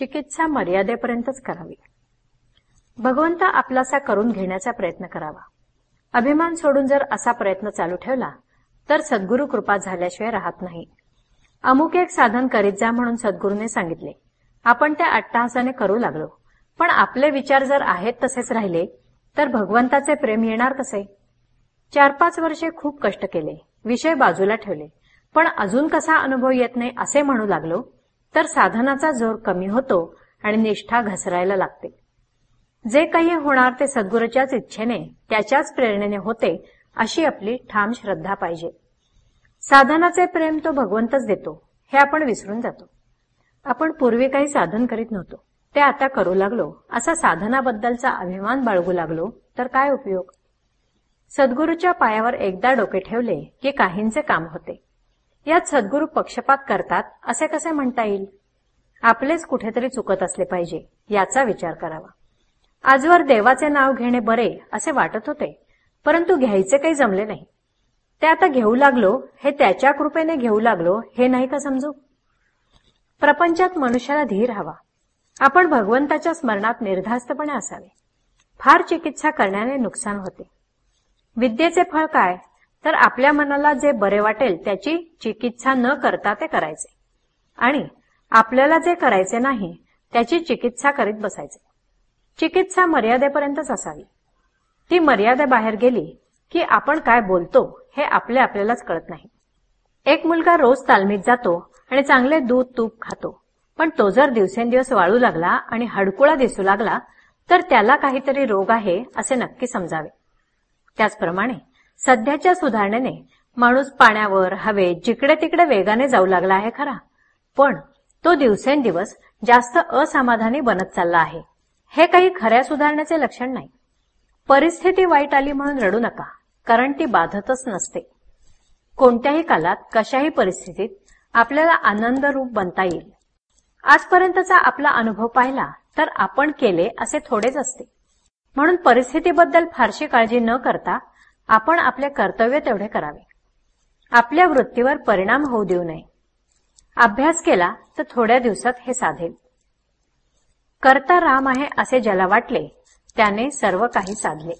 चिकित्सा मर्यादेपर्यंतच करावी. भगवंत आपलासा करून घेण्याचा प्रयत्न करावा. अभिमान सोडून जर असा प्रयत्न चालू ठेवला तर सद्गुरु कृपा झाल्याशिवाय राहत नाही. अमुक एक साधन करीत जा म्हणून सद्गुरूने सांगितले. आपण त्या अट्टहासाने करू लागलो. पण आपले विचार जर आहेत तसेच राहिले तर भगवंताचे प्रेम येणार कसे? चार पाच वर्षे खूप कष्ट केले विषय बाजूला ठेवले. पण अजून कसा अनुभव येत नाही असे म्हणू लागलो तर साधनाचा जोर कमी होतो आणि निष्ठा घसरायला लागते. जे काही होणार ते सद्गुरूच्याच इच्छेने त्याच्याच प्रेरणेने होते अशी आपली ठाम श्रद्धा पाहिजे. साधनाचे प्रेम तो भगवंतच देतो हे आपण विसरून जातो. आपण पूर्वी काही साधन करीत नव्हतो. ते आता करू लागलो असा साधनाबद्दलचा अभिमान बाळगू लागलो तर काय उपयोग? सद्गुरूच्या पायावर एकदा डोके ठेवले की काहींचे काम होते. यात सद्गुरू पक्षपात करतात असे कसे म्हणता येईल? आपलेच कुठेतरी चुकत असले पाहिजे याचा विचार करावा. आजवर देवाचे नाव घेणे बरे असे वाटत होते परंतु घ्यायचे काही जमले नाही. ते आता घेऊ लागलो हे त्याच्या कृपेने घेऊ लागलो हे नाही का समजू? प्रपंचात मनुष्याला धीर हवा. आपण भगवंताच्या स्मरणात निर्धास्तपणे असावे. फार चिकित्सा करण्याने नुकसान होते. विद्येचे फळ काय? तर आपल्या मनाला जे बरे वाटेल त्याची चिकित्सा न करता ते करायचे. आणि आपल्याला जे करायचे नाही त्याची चिकित्सा करीत बसायचे. चिकित्सा मर्यादेपर्यंतच असावी. ती मर्यादेबाहेर गेली की आपण काय बोलतो हे आपले आपल्यालाच कळत नाही. एक मुलगा रोज तालमीत जातो आणि चांगले दूध तूप खातो. पण तो जर दिवसेंदिवस वाळू लागला आणि हडकुळा दिसू लागला तर त्याला काहीतरी रोग आहे असे नक्की समजावे. त्याचप्रमाणे सध्याच्या सुधारणेने माणूस पाण्यावर हवेत जिकडे तिकडे वेगाने जाऊ लागला आहे खरा. पण तो दिवसेंदिवस जास्त असमाधानी बनत चालला आहे. हे काही खऱ्या सुधारण्याचे लक्षण नाही. परिस्थिती वाईट आली म्हणून रडू नका कारण ती बाधतच नसते. कोणत्याही कालात कशाही परिस्थितीत आपल्याला आनंद रूप बनता येईल. आजपर्यंतचा आपला अनुभव पाहिला तर आपण केले असे थोडेच असते. म्हणून परिस्थितीबद्दल फारशी काळजी न करता आपण आपले कर्तव्य तेवढे करावे. आपल्या वृत्तीवर परिणाम होऊ देऊ नये. अभ्यास केला तर थोड्या दिवसात हे साधेल. करता राम आहे असे ज्याला वाटले त्याने सर्व काही साधले.